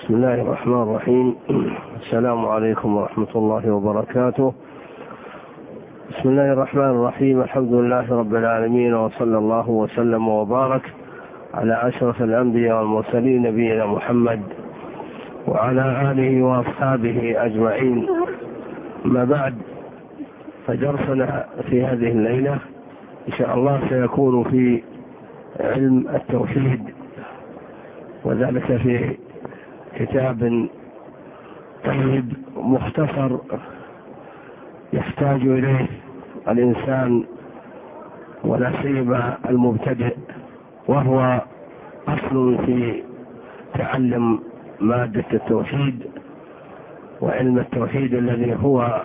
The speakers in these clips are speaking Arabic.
بسم الله الرحمن الرحيم. السلام عليكم ورحمة الله وبركاته. بسم الله الرحمن الرحيم. الحمد لله رب العالمين وصلى الله وسلم وبارك على أشرف الأنبياء والمرسلين نبينا محمد وعلى آله وأصحابه أجمعين. ما بعد فدرسنا في هذه الليلة إن شاء الله سيكون في علم التوحيد وذلك في كتاب طيب مختصر يحتاج إليه الإنسان ولا سيما المبتدئ وهو أصل في تعلم مادة التوحيد وعلم التوحيد الذي هو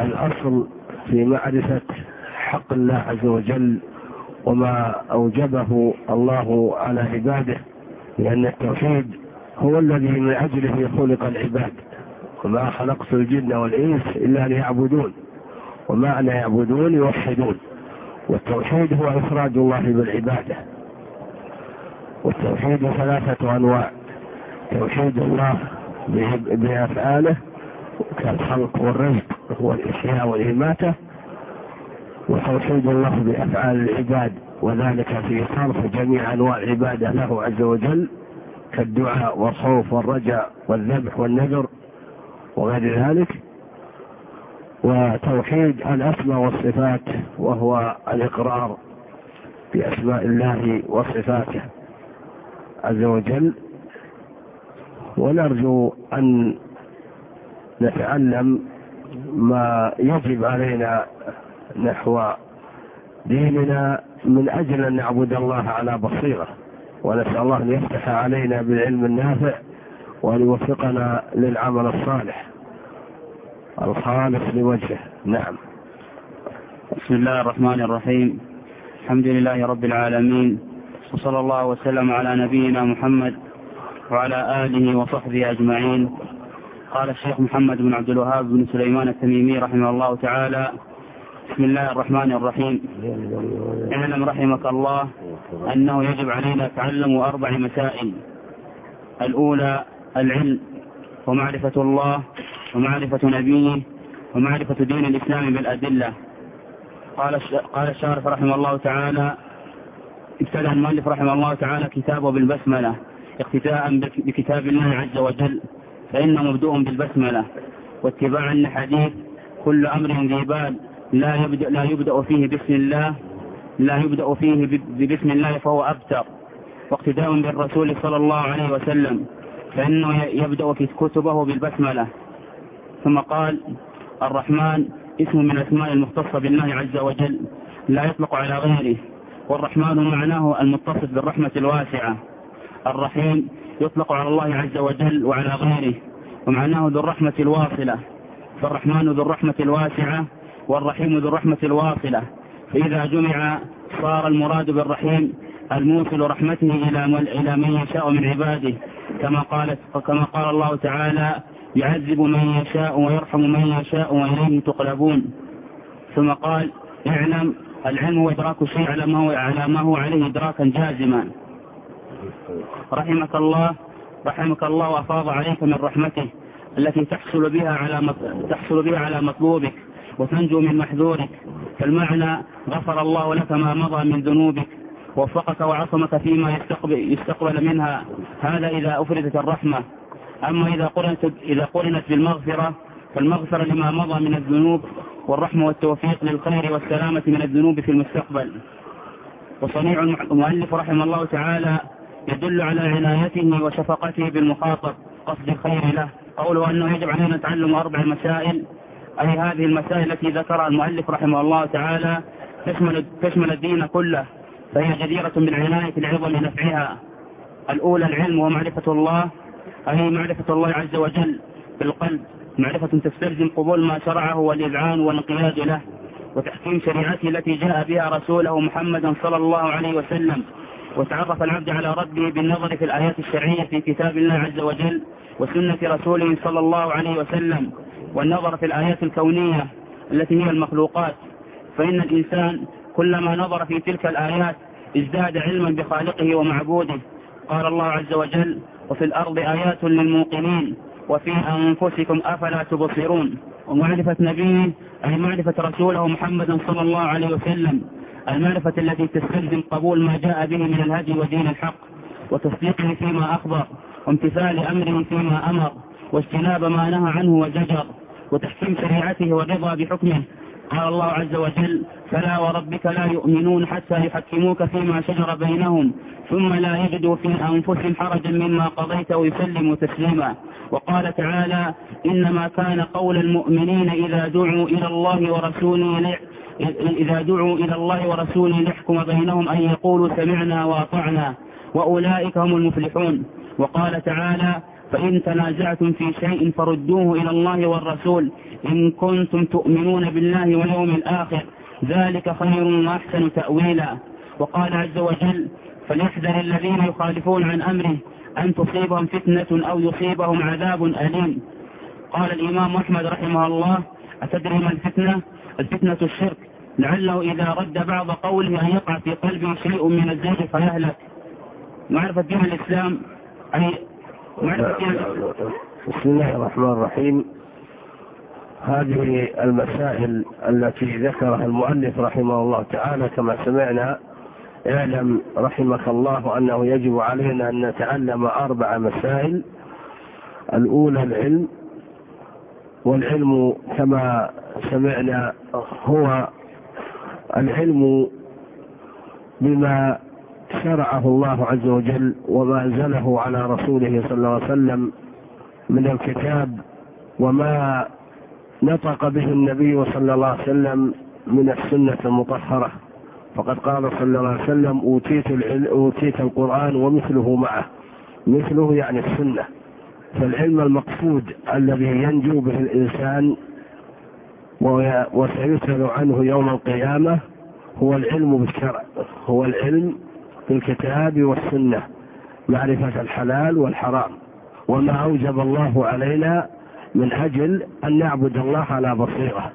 الأصل في معرفة حق الله عز وجل وما أوجبه الله على عباده لأن التوحيد هو الذي من أجله خلق العباد. وما خلقت الجن والإنس إلا ليعبدون. ومعنى يعبدون يوحدون. والتوحيد هو إفراد الله بالعبادة. والتوحيد ثلاثة أنواع. توحيد الله بأفعاله كالخلق والرزق هو الإحياء والإماتة. وتوحيد الله بأفعال العباد. وذلك في صرف جميع أنواع العبادة له عز وجل. كالدعاء والخوف والرجاء والذبح والنذر وغير ذلك. وتوحيد الأسماء والصفات وهو الإقرار بأسماء الله وصفاته عز وجل. ونرجو أن نتعلم ما يجب علينا نحو ديننا من أجل أن نعبد الله على بصيرة. ونسأل الله أن يفتح علينا بالعلم النافع وأن يوفقنا للعمل الصالح. الخالص لوجهه. نعم. بسم الله الرحمن الرحيم. الحمد لله رب العالمين. وصلى الله وسلم على نبينا محمد وعلى آله وصحبه أجمعين. قال الشيخ محمد بن عبد الوهاب بن سليمان التميمي رحمه الله تعالى. بسم الله الرحمن الرحيم. اعلم رحمك الله. أنه يجب علينا تعلم أربع مسائل. الأولى العلم ومعرفة الله ومعرفة نبيه ومعرفة دين الإسلام بالأدلة. قال قال الشارح رحمه الله تعالى ابتدأ المؤلف رحمه الله تعالى كتابه بالبسملة. اقتداء بكتاب الله عز وجل فإنه مبدوء بالبسملة. واتباعا لحديث كل أمر ذي بال لا يبدأ, لا يبدأ فيه بسم الله لا يبدأ فيه ببسم الله فهو أبتر واقتداء بالرسول صلى الله عليه وسلم فإنه يبدأ في كتبه بالبسملة. ثم قال الرحمن اسم من أسماء المختصة بالله عز وجل لا يطلق على غيره والرحمن معناه المتصف بالرحمة الواسعة. الرحيم يطلق على الله عز وجل وعلى غيره ومعناه ذو الرحمة الواصلة. فالرحمن ذو الرحمة الواسعة والرحيم ذو الرحمة الواصلة. فإذا جمع صار المراد بالرحيم الموصل رحمته إلى إلى من يشاء من عباده كما قالت كما قال الله تعالى يعذب من يشاء ويرحم من يشاء وإليه تقلبون. ثم قال اعلم العلم هو إدراك الشيء على ما هو على ما هو عليه إدراكا جازما. رحمك الله رحمك الله وأفاض عليك من رحمته التي تحصل بها على تحصل بها على مطلوبك. وتنجو من محذورك. فالمعنى غفر الله لك ما مضى من ذنوبك ووفقك وعصمك فيما يستقبل, منها. هذا إذا أفردت الرحمة. أما إذا قرنت, إذا قرنت بالمغفرة فالمغفرة لما مضى من الذنوب والرحمة والتوفيق للخير والسلامة من الذنوب في المستقبل. وصنيع المؤلف رحمه الله تعالى يدل على عنايته وشفقته بالمخاطب قصد الخير له. قوله أنه يجب علينا نتعلم أربع مسائل أي هذه المسائل التي ذكرها المؤلف رحمه الله تعالى تشمل, تشمل الدين كله فهي جديرة بالعناية لعظم نفعها الأولى العلم ومعرفة الله أي معرفة الله عز وجل بالقلب. معرفة تستلزم قبول ما شرعه والإذعان والانقياد له وتحكيم شريعته التي جاء بها رسوله محمدا صلى الله عليه وسلم. وتعرف العبد على ربه بالنظر في الآيات الشرعية في كتاب الله عز وجل وسنة رسوله صلى الله عليه وسلم. والنظر في الآيات الكونية التي هي المخلوقات. فإن الإنسان كلما نظر في تلك الآيات ازداد علما بخالقه ومعبوده. قال الله عز وجل وفي الأرض آيات للموقنين وفي أنفسكم أفلا تبصرون. ومعرفة نبيه أي معرفة رسوله محمد صلى الله عليه وسلم المعرفة التي تستلزم قبول ما جاء به من الهدي ودين الحق وتصديقه فيما أخبر وامتثال أمره فيما أمر واجتناب ما نهى عنه وزجر. وتحكيم شريعته والرضا بحكمه. قال الله عز وجل فلا وربك لا يؤمنون حتى يحكموك فيما شجر بينهم ثم لا يجدوا في أنفسهم حرجا مما قضيت ويسلموا تسليما. وقال تعالى إنما كان قول المؤمنين إذا دعوا إلى الله ورسوله إذا دعوا إلى الله ورسوله ليحكم بينهم أن يقولوا سمعنا وأطعنا وأولئك هم المفلحون. وقال تعالى فإن تنازعتم في شيء فردوه إلى الله والرسول إن كنتم تؤمنون بالله واليوم الآخر ذلك خير وأحسن تأويلا. وقال عز وجل فليحذر الذين يخالفون عن أمره أن تصيبهم فتنة أو يصيبهم عذاب أليم. قال الإمام أحمد رحمه الله أتدري ما الفتنة؟ الفتنة الشرك. لعله إذا رد بعض قوله أن يقع في قلبه شيء من الزيغ فيهلك. معرفة دين الإسلام أي بسم الله الرحمن الرحيم. هذه المسائل التي ذكرها المؤلف رحمه الله تعالى كما سمعنا. اعلم رحمك الله أنه يجب علينا أن نتعلم أربع مسائل. الأولى العلم والعلم كما سمعنا هو العلم بما شرعه الله عز وجل وما أنزله على رسوله صلى الله عليه وسلم من الكتاب وما نطق به النبي صلى الله عليه وسلم من السنة المطهرة. فقد قال صلى الله عليه وسلم أوتيت أوتيت القرآن ومثله معه. مثله يعني السنة. فالعلم المقصود الذي ينجو به الإنسان وسيسأل عنه يوم القيامة هو العلم بالشرع. هو العلم بالكتاب والسنة معرفة الحلال والحرام. وما أوجب الله علينا من أجل أن نعبد الله على بصيرة.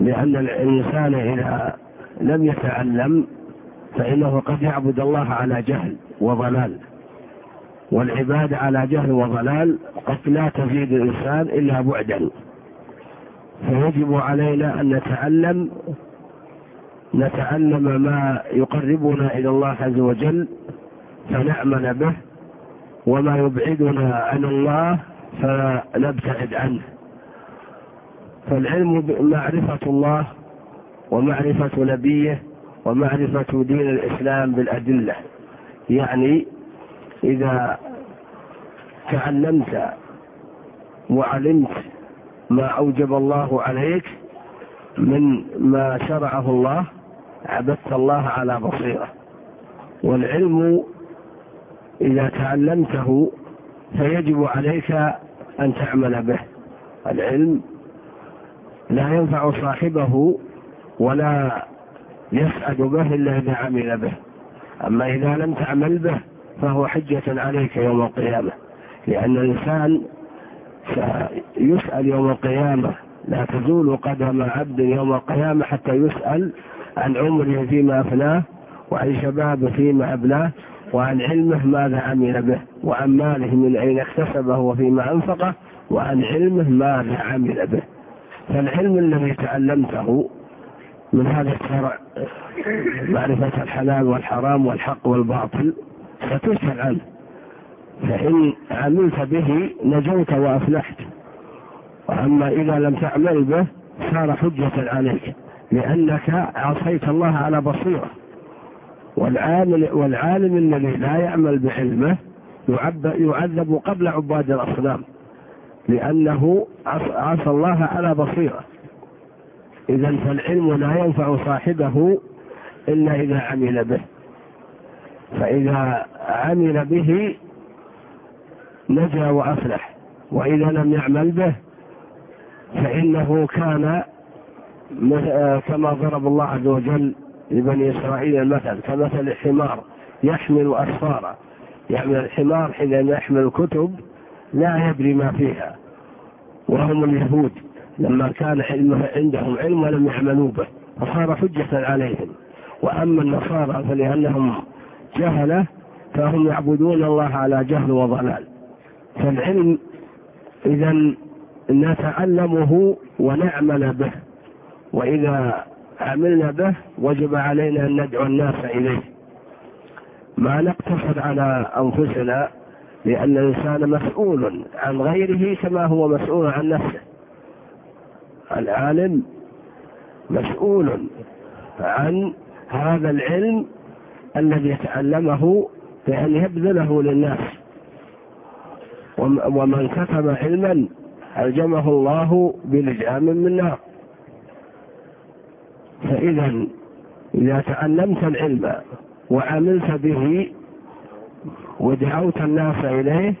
لأن الإنسان إذا لم يتعلم فإنه قد يعبد الله على جهل وضلال. والعبادة على جهل وضلال قد لا تزيد الإنسان إلا بعدا. فيجب علينا أن نتعلم نتعلم ما يقربنا إلى الله عز وجل فنعمل به وما يبعدنا عن الله فنبتعد عنه. فالعلم معرفة الله ومعرفة نبيه ومعرفة دين الإسلام بالأدلة. يعني إذا تعلمت وعلمت ما أوجب الله عليك من ما شرعه الله عبدت الله على بصيرة. والعلم إذا تعلمته فيجب عليك أن تعمل به. العلم لا ينفع صاحبه ولا يسعد به إلا إذا عمل به. أما إذا لم تعمل به فهو حجة عليك يوم القيامة. لأن الإنسان سيسأل يوم القيامة. لا تزول قدم عبد يوم القيامة حتى يسأل عن عمره فيما أفناه وعن شبابه فيما أبلاه وعن علمه ماذا عمل به وعن ماله من أين اكتسبه وفيما أنفقه وعن علمه ماذا عمل به. فالعلم الذي تعلمته من هذا الشرع معرفة الحلال والحرام والحق والباطل ستسأل عنه. فإن عملت به نجوت وأفلحت. وأما إذا لم تعمل به صار حجة عليك. لأنك عصيت الله على بصيرة. والعالم, والعالم الذي لا يعمل بعلمه يعذب قبل عباد الأصنام. لأنه عصى الله على بصيرة. إذا فالعلم لا ينفع صاحبه إلا إذا عمل به. فإذا عمل به نجا وأفلح. وإذا لم يعمل به فإنه كان كما ضرب الله عز وجل لبني إسرائيل المثل كمثل الحمار يحمل أسفارا يحمل الحمار حين يحمل الكتب لا يدري ما فيها. وهم اليهود لما كان عندهم علم ولم يعملوا به فصار حجة عليهم. وأما النصارى فلأنهم جهلة فهم يعبدون الله على جهل وضلال. فالعلم إذا نتعلمه ونعمل به. وإذا عملنا به وجب علينا أن ندعو الناس إليه. ما نقتصر على أنفسنا لأن الإنسان مسؤول عن غيره كما هو مسؤول عن نفسه. العالم مسؤول عن هذا العلم الذي يتعلمه بأن يبذله للناس. ومن كتب علما ألجمه الله بلجام من نار. فإذا إذا تعلمت العلم وعملت به ودعوت الناس إليه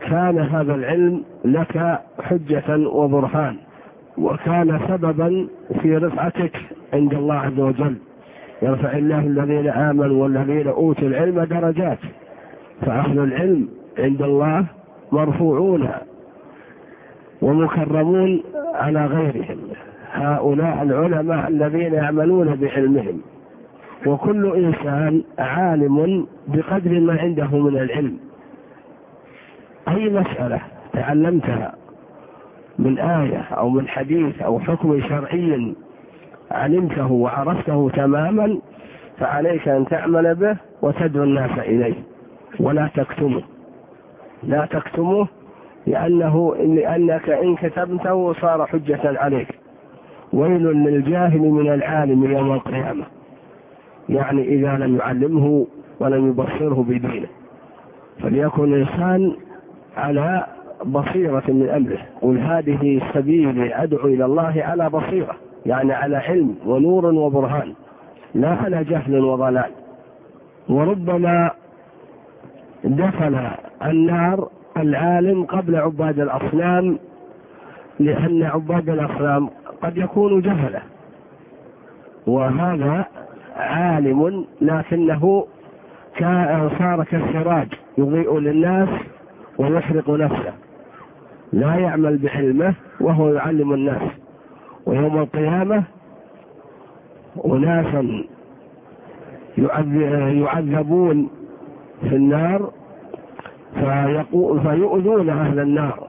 كان هذا العلم لك حجة وبرهان وكان سببا في رفعتك عند الله عز وجل. يرفع الله الذين آمنوا والذين أوتوا العلم درجات. فأهل العلم عند الله مرفوعون ومكرمون على غيرهم. هؤلاء العلماء الذين يعملون بعلمهم. وكل إنسان عالم بقدر ما عنده من العلم. أي مسألة تعلمتها من آية أو من حديث أو حكم شرعي علمته وعرفته تماما فعليك أن تعمل به وتدعو الناس إليه. ولا تكتمه. لا تكتمه لأنه لأنك إن كتمته صار حجة عليك. ويل للجاهل من العالم يوم القيامة. يعني إذا لم يعلمه ولم يبصره بدينه. فليكن الإنسان على بصيرة من أمره. قل هذه سبيلي أدعو إلى الله على بصيرة. يعني على علم ونور وبرهان. لا على جهل وضلال. وربما دخل النار العالم قبل عباد الأصنام لأن عباد الأصنام قد يكون جهلة. وهذا عالم لكنه صار كالسراج يضيء للناس ويحرق نفسه. لا يعمل بعلمه وهو يعلم الناس. ويوم القيامة أناسا يعذبون في النار فيؤذون أهل النار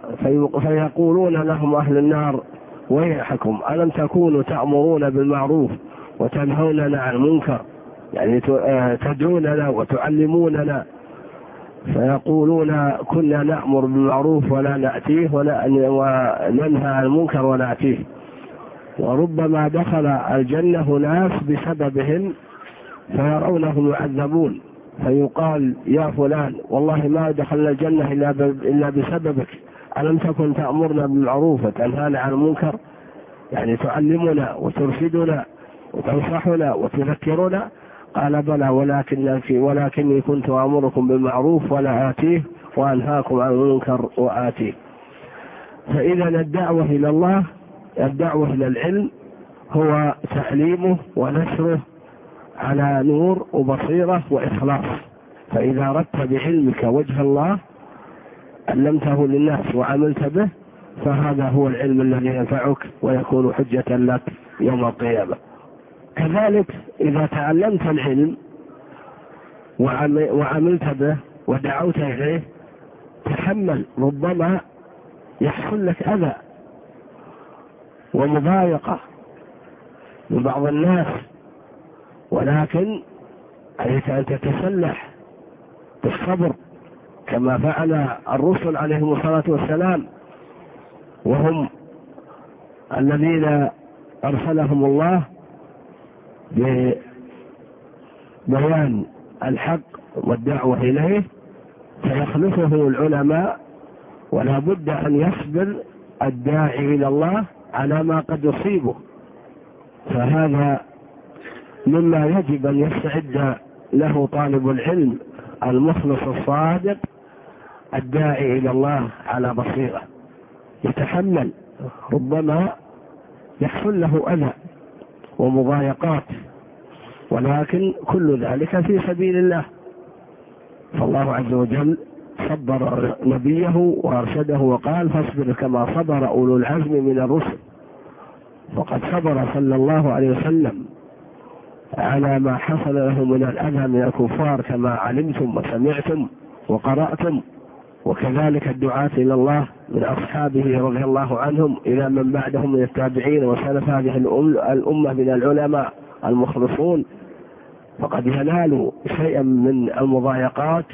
فيقولون لهم أهل النار ويحكم ألم تكونوا تأمرون بالمعروف وتنهوننا عن المنكر؟ يعني آه، تدعوننا وتعلموننا. فيقولون كنا نأمر بالمعروف ولا نأتيه ولا وننهى عن المنكر ونأتيه. وربما دخل الجنة ناس بسببهم فيرونهم يعذبون. فيقال يا فلان والله ما دخلنا الجنة إلا بسببك. ألم تكن تأمرنا بالمعروف وتنهانا عن المنكر؟ يعني تعلمنا وترشدنا وتنصحنا وتذكرنا؟ قال بلى ولكن ولكني كنت أمركم بالمعروف ولا اتيه وأنهاكم عن المنكر وآتيه. فإذا الدعوة إلى الله الدعوة إلى العلم هو تعليمه ونشره على نور وبصيرة وإخلاص. فإذا أردت بعلمك وجه الله علمته للناس وعملت به فهذا هو العلم الذي ينفعك ويكون حجة لك يوم القيامة. كذلك إذا تعلمت العلم وعملت به ودعوت إليه تحمل ربما يحصل لك أذى ومضايقة من بعض الناس ولكن عليك أن تتسلح بالصبر كما فعل الرسل عليهم الصلاة والسلام وهم الذين أرسلهم الله ببيان الحق والدعوة إليه فيخلفه العلماء ولا بد أن يصبر الداعي إلى الله على ما قد يصيبه. فهذا مما يجب أن يستعد له طالب العلم المخلص الصادق الداعي إلى الله على بصيرة. يتحمل ربما يحصل له أذى ومضايقات. ولكن كل ذلك في سبيل الله. فالله عز وجل صبر نبيه وأرشده وقال فاصبر كما صبر أولو العزم من الرسل. وقد صبر صلى الله عليه وسلم على ما حصل له من الأذى من الكفار كما علمتم وسمعتم وقرأتم. وكذلك الدعاة إلى الله من أصحابه رضي الله عنهم إلى من بعدهم من التابعين وسلف هذه الأمة من العلماء المخلصون. فقد ينالوا شيئا من المضايقات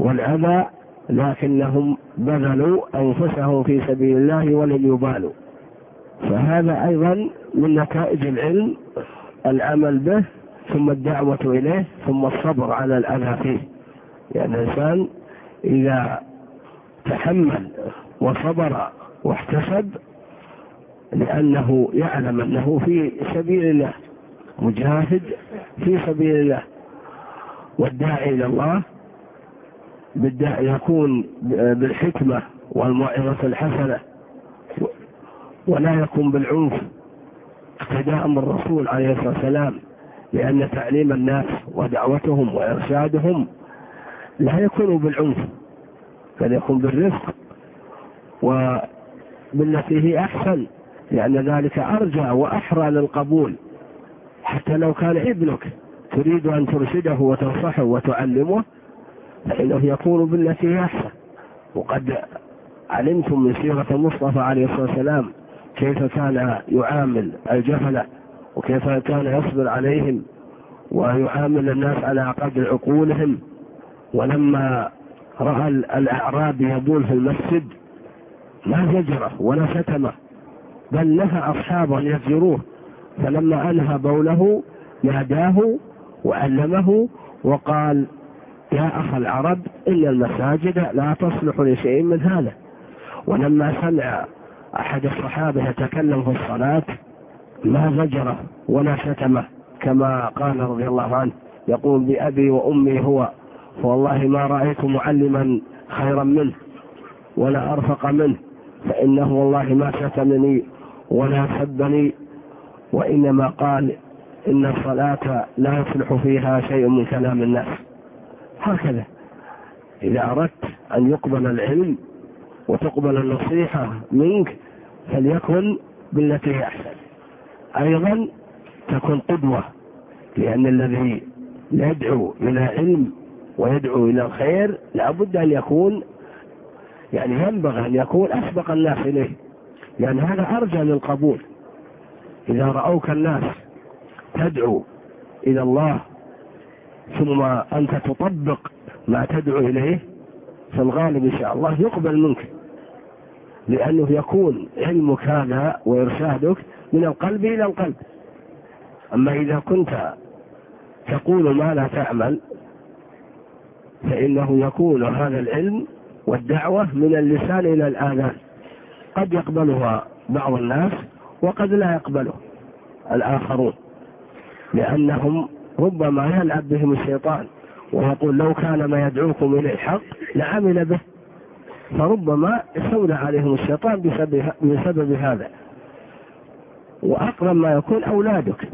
والأذى لكنهم بذلوا أنفسهم في سبيل الله ولم يبالوا. فهذا أيضا من نتائج العلم العمل به ثم الدعوة إليه ثم الصبر على الأذى فيه. يعني الإنسان إذا تحمل وصبر واحتسب لأنه يعلم أنه في سبيل الله مجاهد في سبيل الله والداعي إلى الله بالداعي يكون بالحكمة والموعظة الحسنة ولا يكون بالعنف. اقتداء بالرسول عليه الصلاة والسلام لأن تعليم الناس ودعوتهم وإرشادهم لا يكون بالعنف بل يكون بالرفق وبالتي هي أحسن لأن ذلك أرجى وأحرى للقبول. حتى لو كان ابنك تريد أن ترشده وتنصحه وتعلمه فإنه يكون بالتي هي أحسن. وقد علمتم من سيرة المصطفى عليه الصلاة والسلام كيف كان يعامل الجهلة وكيف كان يصبر عليهم ويعامل الناس على قدر عقولهم. ولما رأى الأعرابي يبول في المسجد ما زجره ولا شتمه بل نهى أصحابه أن يزجروه فلما أنهى بوله ناداه وعلمه وقال يا أخ العرب إن المساجد لا تصلح لشيء من هذا. ولما سمع أحد الصحابة يتكلم في الصلاة ما زجره ولا شتمه كما قال رضي الله عنه يقول بأبي وأمي هو فوالله ما رأيت معلما خيرا منه ولا أرفق منه فإنه والله ما شتمني ولا سبني وإنما قال إن الصلاة لا يصلح فيها شيء من كلام الناس. هكذا. إذا أردت أن يقبل العلم وتقبل النصيحة منك فليكن بالتي هي أحسن. أيضا تكون قدوة لأن الذي يدعو إلى علم ويدعو إلى الخير لابد أن يكون يعني ينبغي أن يكون أسبق الناس إليه. لأن هذا أرجى للقبول. إذا رأوك الناس تدعو إلى الله ثم أنت تطبق ما تدعو إليه في الغالب إن شاء الله يقبل منك. لأنه يكون علمك هذا وإرشادك من القلب إلى القلب. أما إذا كنت تقول ما لا تعمل فإنه يكون هذا العلم والدعوة من اللسان إلى الآذان قد يقبلها بعض الناس وقد لا يقبله الآخرون لأنهم ربما يلعب بهم الشيطان ويقول لو كان ما يدعوكم إليه حق لعمل به فربما استولى عليهم الشيطان بسبب, بسبب هذا. وأقرب ما يكون أولادك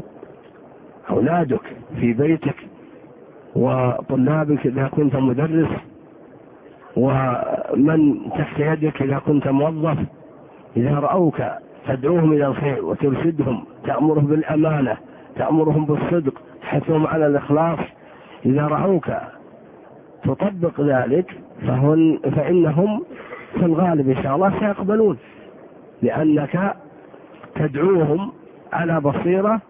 أولادك في بيتك وطلابك إذا كنت مدرس ومن تحت يدك إذا كنت موظف إذا رأوك تدعوهم إلى الخير وترشدهم تأمرهم بالأمانة تأمرهم بالصدق تحثهم على الإخلاص إذا رأوك تطبق ذلك فهن فإنهم في الغالب إن شاء الله سيقبلون لأنك تدعوهم على بصيرة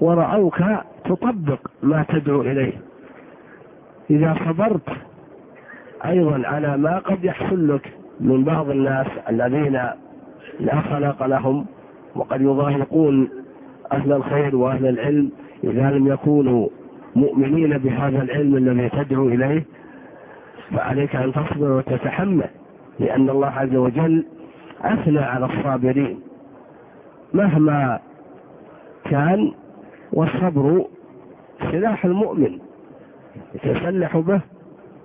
ورأوك تطبق ما تدعو إليه. إذا صبرت أيضا على ما قد يحصل لك من بعض الناس الذين لا خلق لهم وقد يضايقون أهل الخير وأهل العلم إذا لم يكونوا مؤمنين بهذا العلم الذي تدعو إليه فعليك أن تصبر وتتحمل لأن الله عز وجل أثنى على الصابرين. مهما كان والصبر سلاح المؤمن. يتسلح به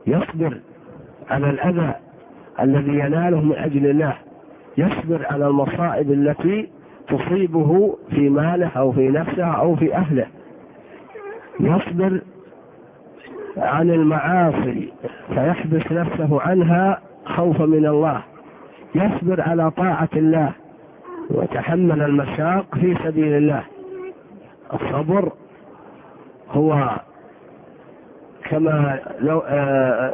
يصبر على الأذى الذي يناله من أجل الله يصبر على المصائب التي تصيبه في ماله أو في نفسه أو في أهله. يصبر عن المعاصي فيحبس نفسه عنها خوفا من الله. يصبر على طاعة الله ويتحمل المشاق في سبيل الله. الصبر هو كما لو آه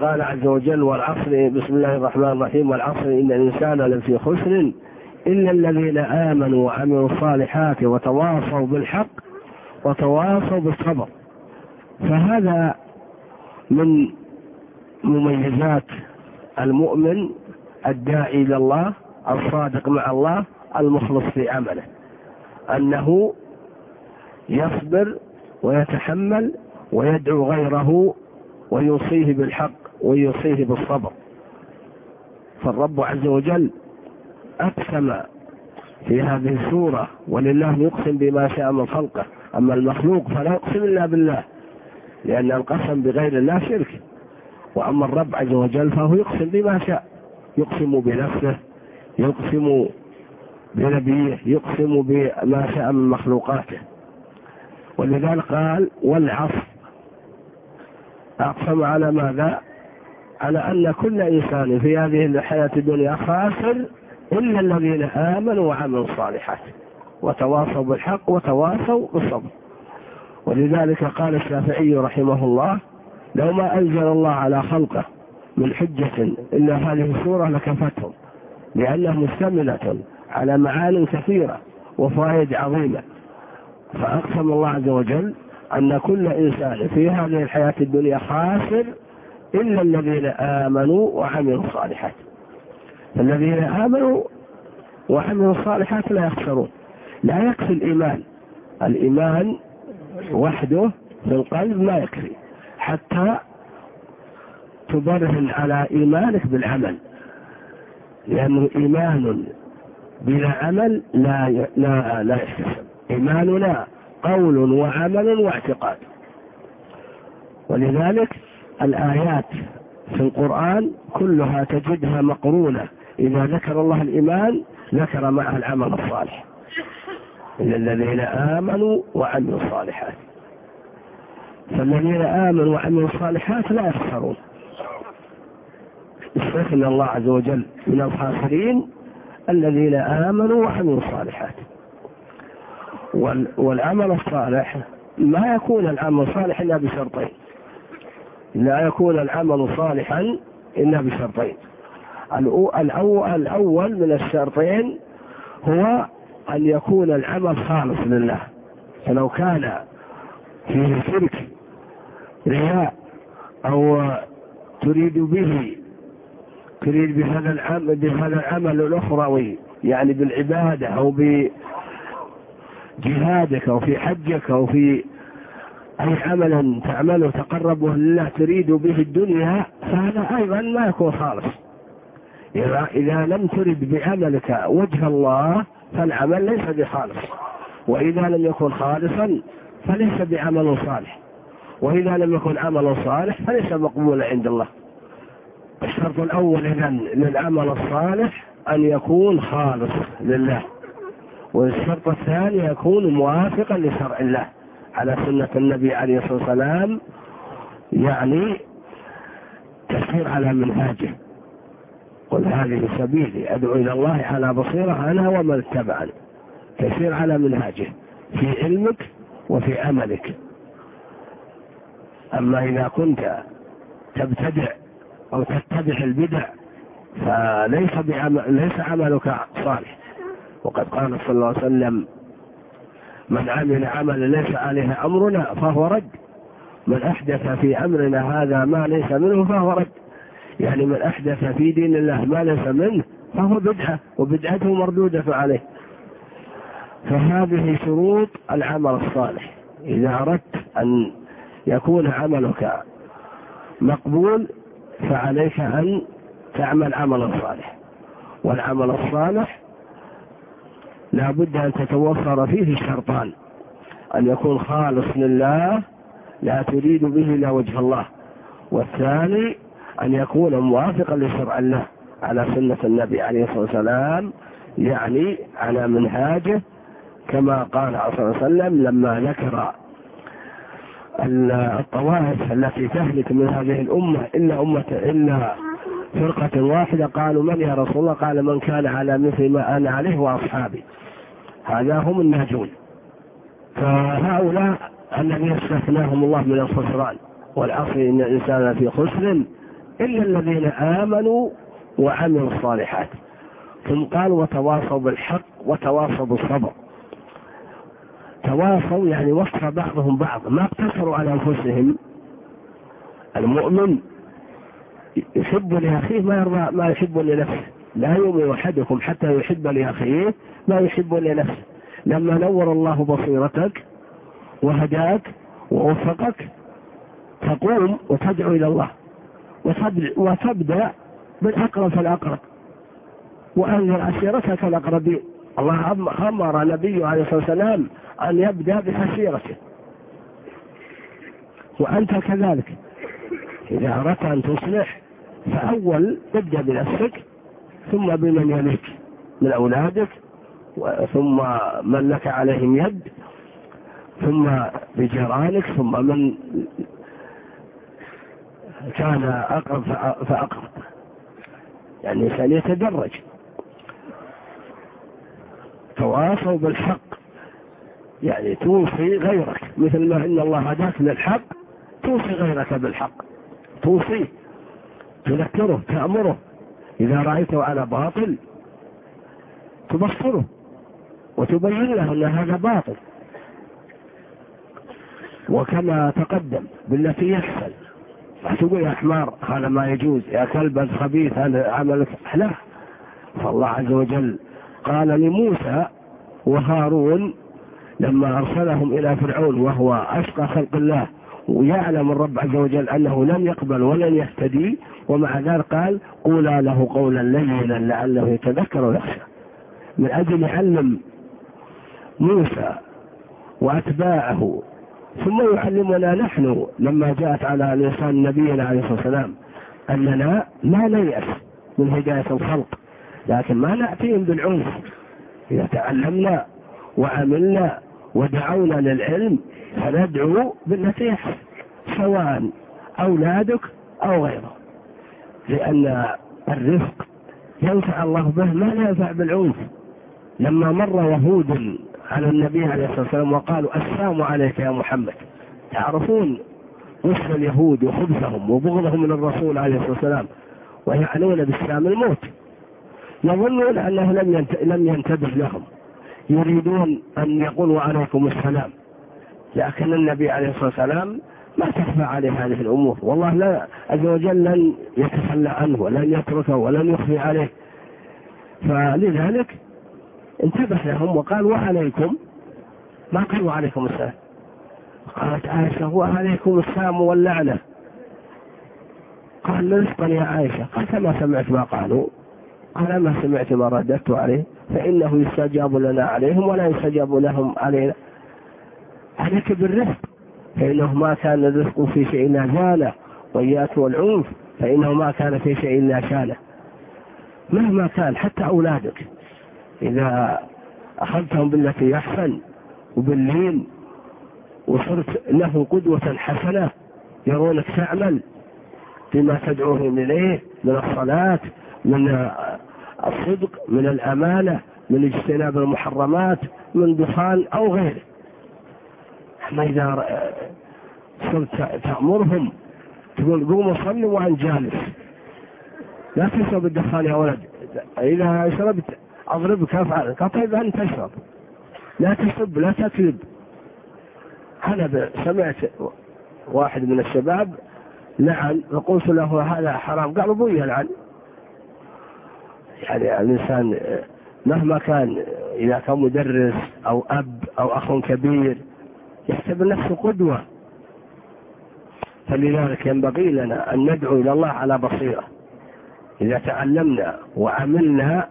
قال عز وجل والعصر بسم الله الرحمن الرحيم والعصر إن الإنسان لفي خسر إلا الذين آمنوا وعملوا الصالحات وتواصوا بالحق وتواصوا بالصبر. فهذا من مميزات المؤمن الداعي إلى الله الصادق مع الله المخلص في عمله أنه يصبر ويتحمل ويدعو غيره ويوصيه بالحق ويوصيه بالصبر. فالرب عز وجل أقسم في هذه السورة ولله يقسم بما شاء من خلقه. أما المخلوق فلا يقسم إلا بالله لأن القسم بغير الله شرك. وأما الرب عز وجل فهو يقسم بما شاء يقسم بنفسه يقسم بنبيه يقسم بما شاء من مخلوقاته. ولذلك قال والعصر أقسم على ماذا؟ على أن كل إنسان في هذه الحياة الدنيا خاسر إلا الذين آمنوا وعملوا الصالحات وتواصوا بالحق وتواصوا بالصبر ولذلك قال الشافعي رحمه الله لو ما أنزل الله على خلقه من حجة إلا هذه السورة لكفتهم لأنها مشتملة على معان كثيرة وفوائد عظيمة فأقسم الله عز وجل أن كل إنسان في هذه الحياة الدنيا خاسر إلا الذين آمنوا وعملوا الصالحات. الذين آمنوا وعملوا الصالحات لا يخسرون. لا يكفي الإيمان. الإيمان وحده في القلب ما يكفي. حتى تبرهن على إيمانك بالعمل. لأنه إيمان بلا عمل لا لا لا يحتسب. إيماننا قول وعمل واعتقاد. ولذلك الآيات في القرآن كلها تجدها مقرونة. إذا ذكر الله الإيمان ذكر معها العمل الصالح. إلا الذين آمنوا وعملوا الصالحات. فالذين آمنوا وعملوا الصالحات لا يخسرون. استثنى الله عز وجل من الخاسرين الذين آمنوا وعملوا الصالحات. والعمل الصالح ما يكون العمل صالح إلا بشرطين. لا يكون العمل صالحا إلا بشرطين. الأول من الشرطين هو أن يكون العمل خالص لله. فلو كان فيه شرك رياء أو تريد به تريد بهذا العمل بهذا العمل الأخروي يعني بالعبادة أو بجهادك أو في حجك أو في أي عمل تعمله تقربه لله تريد به الدنيا فهذا أيضا ما يكون خالص. إذا, إذا لم ترد بعملك وجه الله فالعمل ليس بخالص. وإذا لم يكن خالصا فليس بعمل صالح. وإذا لم يكن عمل صالح فليس مقبولا عند الله. الشرط الأول إذا للعمل الصالح أن يكون خالص لله. والشرط الثاني يكون موافقا لشرع الله على سنة النبي عليه الصلاة والسلام يعني تسير على منهاجه. قل هذه سبيلي أدعو إلى الله على بصيرة أنا ومن اتبعني. تسير على منهاجه في علمك وفي عملك. أما إذا كنت تبتدع أو تتبع البدع فليس ليس عملك صالح وقد قال صلى الله عليه وسلم من عمل عملا ليس عليه أمرنا فهو رد. من أحدث في أمرنا هذا ما ليس منه فهو رد. يعني من أحدث في دين الله ما ليس منه فهو بدعة وبدعته مردودة عليه. فهذه شروط العمل الصالح. إذا أردت أن يكون عملك مقبول فعليك أن تعمل عملا صالح والعمل الصالح لا بد أن تتوفر فيه شرطان أن يكون خالص لله لا تريد به إلا وجه الله. والثاني أن يكون موافقا لشرع الله على سنة النبي عليه الصلاة والسلام يعني على منهاجه كما قال صلى الله عليه وسلم لما ذكر الطوائف التي تهلك من هذه الأمة إلا أمة إلا فرقة واحدة قالوا من يا رسول الله؟ قال من كان على مثل ما أنا عليه وأصحابي. هذا هم الناجون. فهؤلاء الذين استثناهم الله من الخسران والعصر إن الإنسان في خسر إلا الذين آمنوا وعملوا الصالحات. ثم قال وتواصوا بالحق وتواصوا بالصبر. تواصوا يعني وصى بعضهم بعض. ما اقتصروا على أنفسهم. المؤمن يحب لأخيه ما يرضى ما يحب لنفسه. لا يؤمن أحدكم حتى يحب لأخيه ما يحب لنفسه. لما نور الله بصيرتك وهداك ووفقك تقوم وتدعو إلى الله. وتبدأ بالأقرب فالأقرب. وأنذر عشيرتك الأقربين. الله أمر نبيه عليه الصلاة والسلام أن يبدأ بعشيرته. وأنت كذلك. إذا أردت أن تصلح فأول ابدأ بنفسك ثم بمن يليك؟ من أولادك ثم من لك عليهم يد ثم بجيرانك ثم من كان أقرب فأقرب. يعني الإنسان يتدرج. تواصوا بالحق. يعني توصي غيرك. مثل ما إن الله هداك للحق توصي غيرك بالحق. توصيه. تذكره تأمره. إذا رأيته على باطل تبصره وتبين له أن هذا باطل. وكما تقدم بالتي يحسن تقول يا حمار هذا ما يجوز. يا كلب خبيث هذا عملك لا. فالله عز وجل قال لموسى وهارون لما أرسلهم إلى فرعون وهو أشقى خلق الله ويعلم الرب عز وجل أنه لن يقبل ولن يهتدي ومع ذلك قال قولا له قولا لينا لعله يتذكر ويخشى. من أجل يعلم موسى وأتباعه ثم يعلمنا نحن لما جاءت على لسان نبينا عليه الصلاة والسلام أننا ما نيأس من هداية الخلق لكن ما نأتيهم بالعنف. إذا تعلمنا وعملنا ودعونا للعلم فندعو بالتي سواء أولادك أو غيره لأن الرفق ينفع الله به ما لا ينفع بالعنف. لما مر يهود على النبي عليه الصلاة والسلام وقالوا السلام عليك يا محمد. تعرفون وصف اليهود وخبثهم وبغضهم من الرسول عليه الصلاة والسلام ويعنون بالسلام الموت. يظنون أنه لم لم ينتبه لهم. يريدون أن يقولوا عليكم السلام. لكن النبي عليه الصلاة والسلام ما تخفى عليه هذه الأمور. والله لا عز وجل لن يتخلى عنه ولن يتركه ولن يخفي عليه. فلذلك انتبه لهم وقال وعليكم. ما قالوا عليكم السلام؟ قالت عائشة وعليكم السلام واللعنة. قال رزقا يا عائشة. قال كما سمعت ما قالوا؟ قال ما سمعت ما رددت عليه. فإنه يستجاب لنا عليهم ولا يستجاب لهم علينا. عليك بالرزق. فإنه ما كان الرزق في شيء إلا زاله وإياك والعنف فإنه ما كان في شيء إلا شانه مهما كان حتى أولادك. إذا أخذتهم بالتي أحسن وباللين وصرت له قدوة حسنة يرونك تعمل بما تدعوهم إليه من الصلاة من الصدق من الأمانة من اجتناب المحرمات من دخان أو غيره. أما إذا صرت تأمرهم تقول قوموا صلوا وأنت جالس. لا تشرب الدخان يا ولد. إذا شربت أضربك أفعل قال طيب أنت تشرب. لا تسب لا تكذب. أنا سمعت واحد من الشباب لعن فقلت له هذا حرام. قال أبوي يلعن. يعني الإنسان مهما كان إذا كان مدرس أو أب أو أخ كبير يعتبر نفسه قدوة. فلذلك ينبغي لنا أن ندعو إلى الله على بصيرة. إذا تعلمنا وعملنا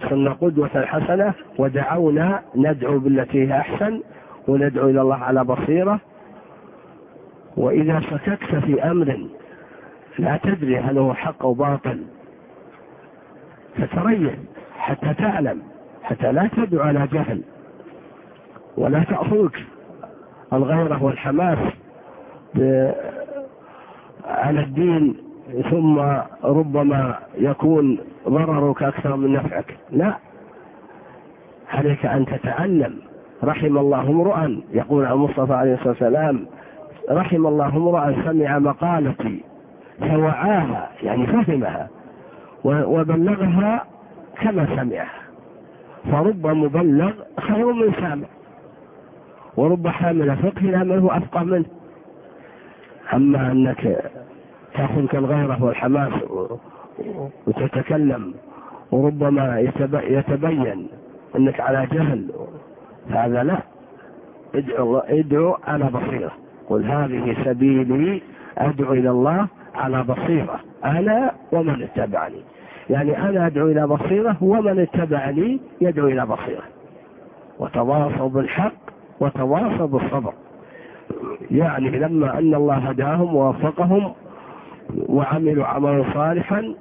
صرنا قدوة حسنة ودعونا ندعو بالتي هي أحسن وندعو إلى الله على بصيرة. وإذا شككت في أمر لا تدري هل هو حق أو باطل فتريث حتى تعلم حتى لا تدعو على جهل ولا تأخذك. الغيرة والحماس على الدين ثم ربما يكون ضررك أكثر من نفعك. لا. عليك أن تتعلم رحم الله امرؤا يقول المصطفى عليه الصلاة والسلام رحم الله امرؤا سمع مقالتي فوعاها يعني فهمها وبلغها كما سمعها. فرب مبلغ خير من سامع. ورب حامل فقه لا من هو أفقه منه. أما أنك تأخذك الغيرة والحماس وتتكلم وربما يتبين أنك على جهل هذا لا. ادعو, الله ادعو على بصيرة. قل هذه سبيلي أدعو إلى الله على بصيرة. أنا ومن اتبعني. يعني أنا أدعو إلى بصيرة ومن اتبعني يدعو إلى بصيرة. وتواصوا بالحق وتواصوا بالصبر. يعني لما أن الله هداهم ووفقهم وعملوا عملا صالحا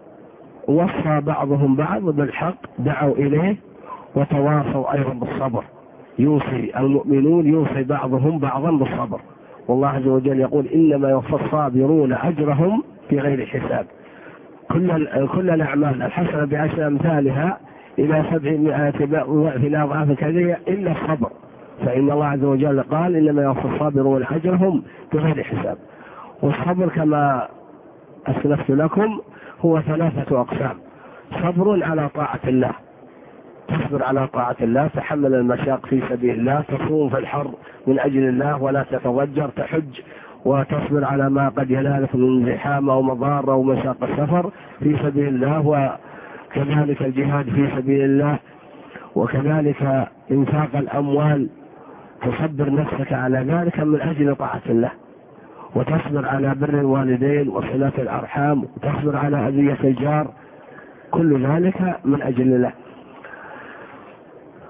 وصى بعضهم بعض بالحق دعوا إليه وتواصوا أيضا بالصبر. يوصي المؤمنون يوصي بعضهم بعضا بالصبر. والله عز وجل يقول إنما يوفى الصابرون أجرهم بغير حساب. كل كل الأعمال الحسنة بعشر أمثالها إلى سبعمائة ضعف إلى أضعاف كثيرة إلا الصبر. فإن الله عز وجل قال إنما يوفى الصابرون أجرهم بغير حساب. والصبر كما أسلفت لكم هو ثلاثة أقسام. صبر على طاعة الله. تصبر على طاعة الله تحمل المشاق في سبيل الله تصوم في الحر من أجل الله ولا تتضجر تحج وتصبر على ما قد ينالك من زحام أو مضار أو مشاق السفر في سبيل الله وكذلك الجهاد في سبيل الله وكذلك إنفاق الأموال تصبر نفسك على ذلك من أجل طاعة الله وتصبر على بر الوالدين وصلة الأرحام وتصبر على أذية الجار كل ذلك من أجل الله.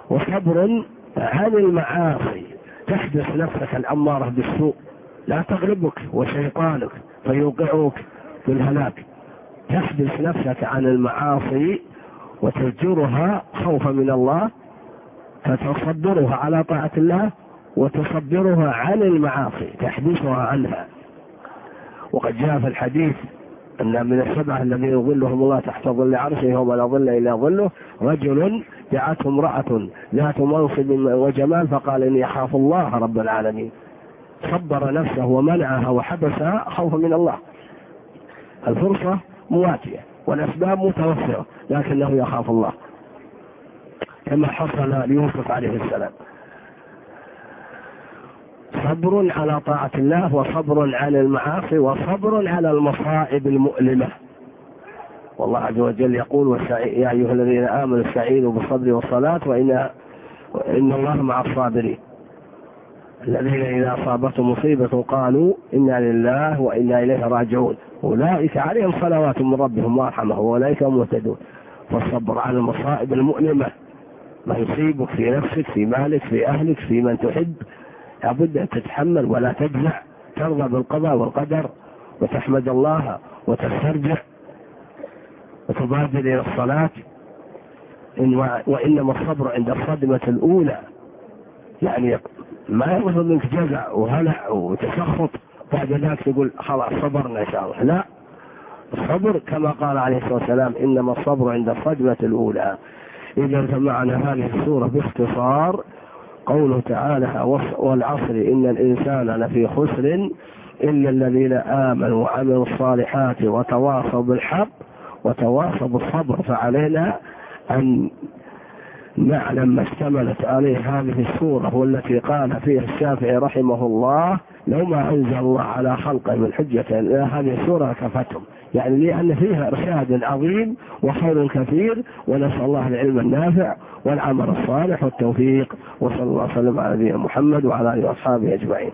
وصبر عن المعاصي تحدث نفسك الأمارة بالسوء لا تغلبك وشيطانك فيوقعك في الهلاك. تحدث نفسك عن المعاصي وتزجرها خوفا من الله فتصبرها على طاعة الله وتصبرها عن المعاصي تحدثها عنها. وقد جاء في الحديث أن من السبعة الذين يظلهم الله تحت ظل عرشه يوم لا ظل إلا ظله رجل دعته امرأة ذات منصب وجمال فقال إني أخاف الله رب العالمين. صبر نفسه ومنعها وحبسها خوفا من الله. الفرصة مواتية والأسباب متوفرة لكنه يخاف الله. كما حصل ليوسف عليه السلام. صبر على طاعة الله وصبر عن المعاصي وصبر على المصائب المؤلمة. والله عز وجل يقول يا أيها الذين آمنوا استعينوا بالصبر والصلاة وإن إن الله مع الصابرين. الذين إذا أصابتهم مصيبة قالوا إنا لله وإنا إليه راجعون. أولئك عليهم صلوات من ربهم ورحمة وأولئك هم مهتدون. فالصبر على المصائب المؤلمة. ما يصيبك في نفسك في مالك في أهلك في من تحب. لابد أن تتحمل ولا تجزع ترضى بالقضاء والقدر وتحمد الله وتسترجع وتبادر إلى الصلاة. إن وإنما الصبر عند الصدمة الأولى. يعني ما يظهر منك جزع وهلع وتسخط بعد ذلك تقول خلاص صبرنا إن شاء الله. لا الصبر كما قال عليه الصلاة والسلام إنما الصبر عند الصدمة الأولى. إذا جمعنا هذه السورة باختصار قوله تعالى والعصر إن الإنسان لفي خسر إلا الذين آمنوا وعملوا الصالحات وتواصوا بالحق وتواصوا بالصبر. فعلينا أن نعلم ما اشتملت عليه هذه السورة والتي قال فيها الشافعي رحمه الله لو ما أنزل الله على خلقه من حجة إلى هذه السورة كفتهم يعني لأن فيها إرشاد عظيم وخير كثير ونسأل الله العلم النافع والعمل الصالح والتوفيق وصلى الله وسلم على نبينا محمد وعلى آله وأصحابه أجمعين.